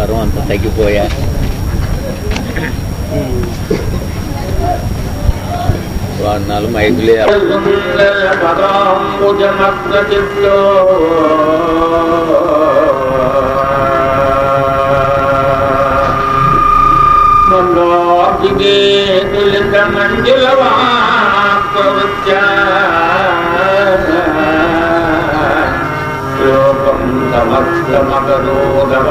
బరువు అంతా తగ్గిపోయా వాడు నాలుగు మైకులే లోకం సమస్తమగరోధమధూత పాపం मगो मोक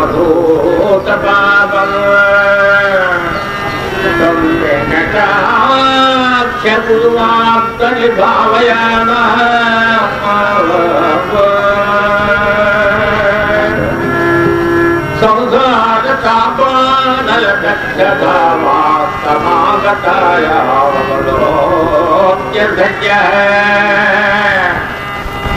पाव्ली भावया नो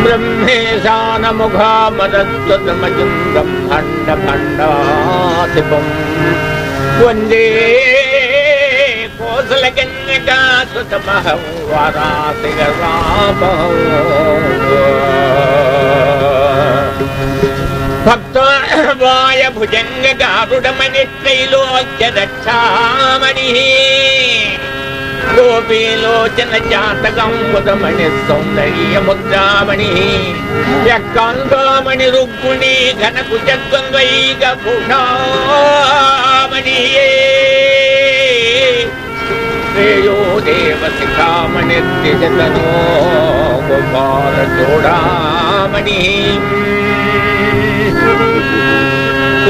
ముదారమాశ్రితముని ప్రాదుర్భవత్కల్పకం బ్రహ్మేశానముఖామదత్వతమజం బ్రహ్మాండ ఖండాధిపం వందే కోసలకన్యకాసుతమహం వారాసి గోపీలోచన జాతకం ముదమణి సౌందర్య ముద్రామణి. యక్కాంగామణి రుగ్గుణి ఘనకు జద్వంద్వైక భూషామణి శ్రేయో దేవ శిఖామణి త్రిజతనో గోపాల చూడామణి.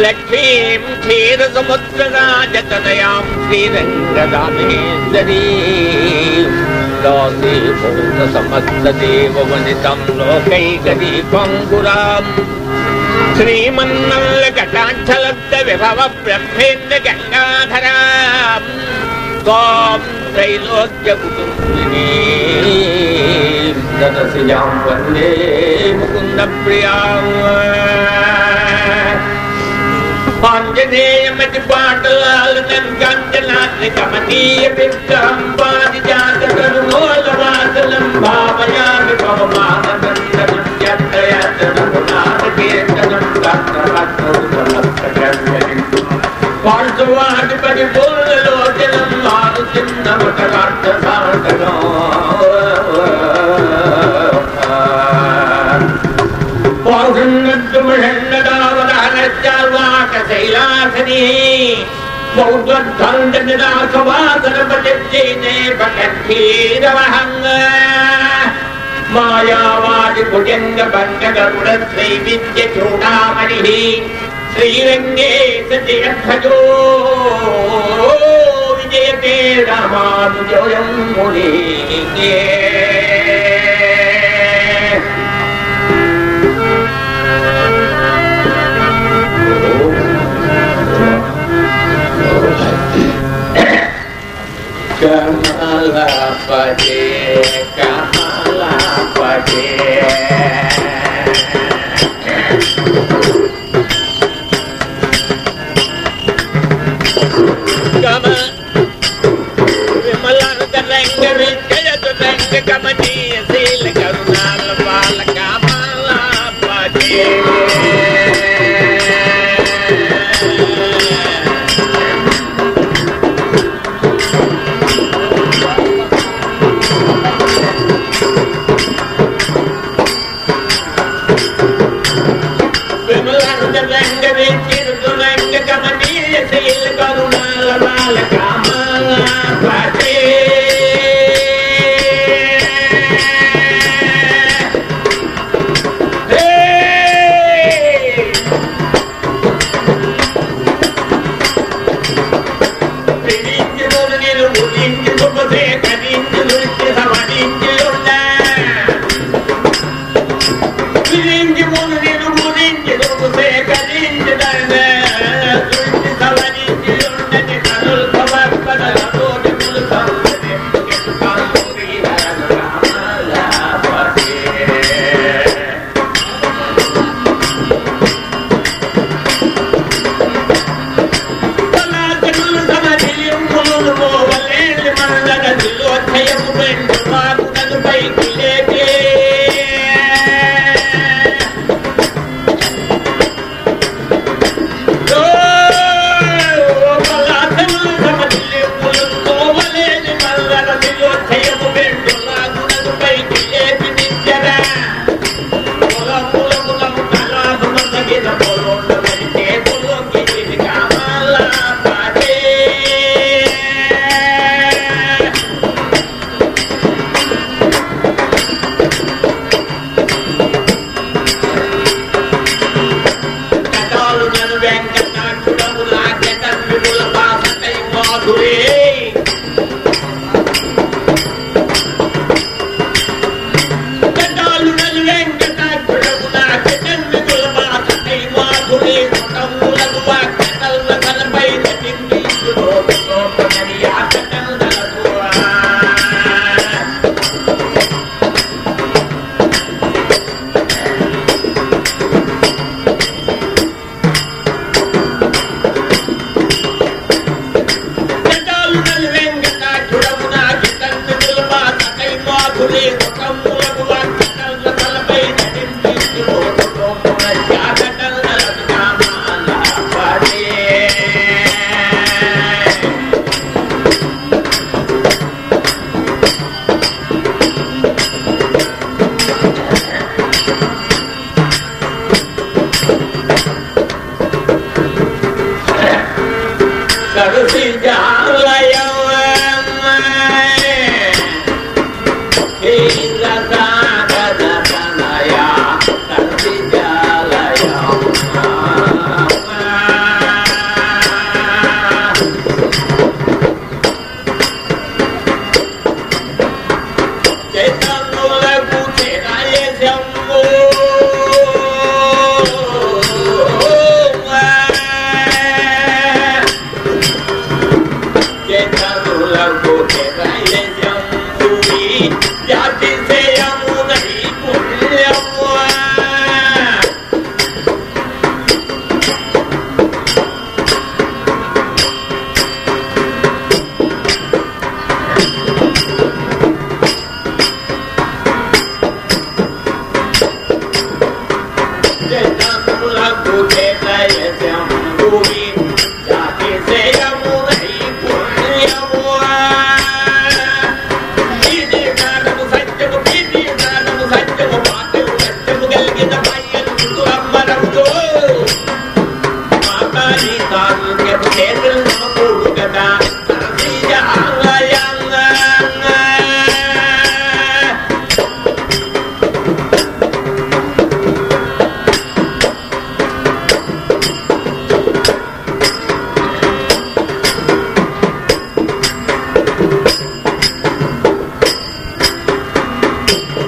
ലക്ഷ്മീം ക്ഷീരസമുദ്രരാജതനയാം ശ്രീരംഗദാമേശ്വരീം ദാസീഭൂതസമസ്തദേവവനിതം ലോകൈകദീപങ്കുരാം ശ്രീമന്നല്ല കടാക്ഷലബ്ദ വിഭവ ബ്രഹ്മേന്ദ്ര ഗംഗാധരാം त्वां त्रैलोक्यकुटुम्बिनीं ददसि यां वन्दे मुकुन्दप्रियाम् ఆంజనేయమతి పాటలాలనం కాంచనాద్రి కమనీయ విగ్రహం పారిజాత కరుణోలవాసలం భావయామి పవమానందనం యత్రయత్రనాథ కీర్తనం పాంచవాడి పరిపూర్ణలోచనం ఒక రాష్ట్ర సాధకం إلى آخره ബൗദ്ധങ്ങളുടെ മായാവാദി ഭുജംഗ ഭംഗകളുടെ ശ്രീവിദ്യ ചൂടാമണി ശ്രീരംഗേ ജയധ്വജോ വിജയത്തെ രാമാനുജോയം മുനീ Pode, calma lá, pode. la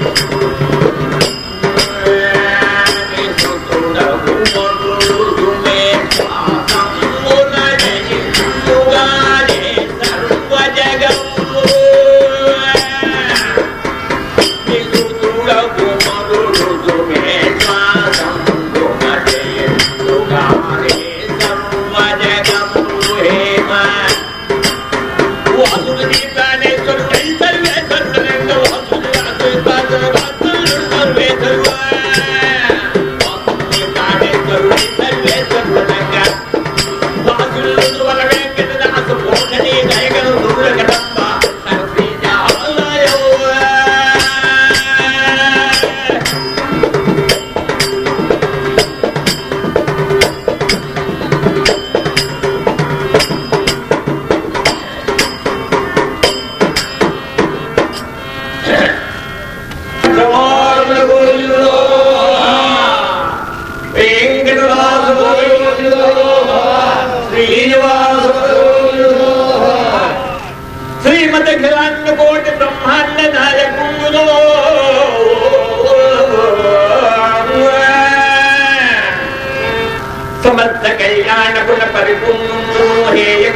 Gracias.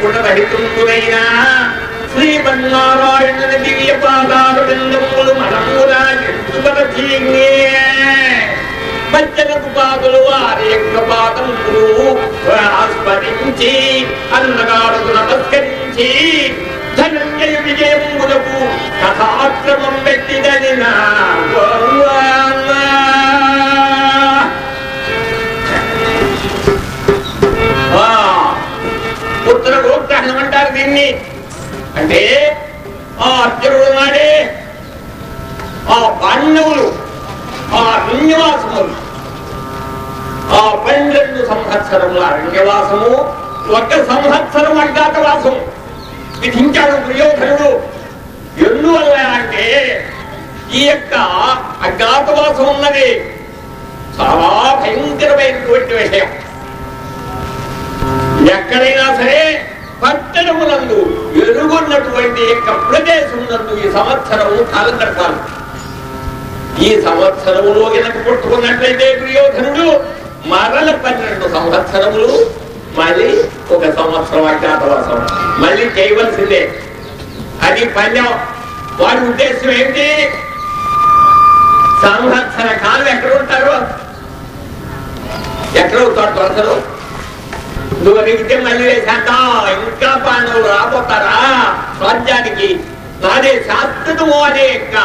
ಗುಣರಹಿತುಂಬುವೈನಾ ശ്രീമന്നാരായണന ദിവ്യ പാതാരമെല്ലും അടങ്ങുരാജീങ്ങേ ഭജനകുപാകലു ആര്യപാദം ആസ്മരിഞ്ചി അന്നകാടു നമസ്കരിഞ്ചി ധനഞ്ജയ വിജയം കുലപു കഥാക്രമം വ്യക്തിതനിനാ గోగ్రహణం అంటే ఆ అర్జునుడు నాడే ఆ పాండవులు ఆ అరణ్యవాసములు ఆ పన్నెండు సంవత్సరముల అరణ్యవాసము ఒక సంవత్సరం అజ్ఞాతవాసము విధించాడు దుర్యోధనుడు. ఎందువల్ల అంటే ఈ యొక్క అజ్ఞాతవాసం ఉన్నది. చాలా భయంకరమైనటువంటి విషయం. ఎక్కడైనా సరే పట్టణములందు ఎరుగున్నటువంటి యొక్క ప్రదేశం ఈ సంవత్సరము కాలం ఈ సంవత్సరములో వెనక పుట్టుకున్నట్లయితే ప్రియోధనుడు మరల పన్నెండు సంవత్సరములు మళ్ళీ ఒక సంవత్సరం అజ్ఞాతవాసం మళ్ళీ చేయవలసిందే. అది పద్యం వారి ఉద్దేశం ఏంటి? సంవత్సర కాలం ఎక్కడ ఉంటారు? ఎక్కడ ఉంటారు అసలు? నువ్వు అడిగితే మళ్ళీ వేశాక ఇంకా పాండవులు రాబోతారా? స్వర్గానికి నాదే శాస్త్రము అనే యొక్క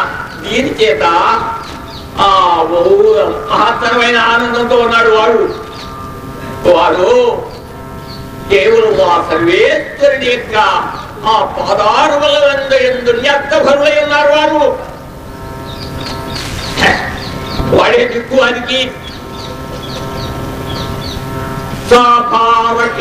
దీని చేత ఆ ఓ మహత్తరమైన ఆనందంతో ఉన్నాడు వాడు. వాడు కేవలం ఆ సర్వేశ్వరుని యొక్క ఆ పాదారుల ఎందు ఉన్నారు వారు. వాడే దిక్కు వారికి Sakara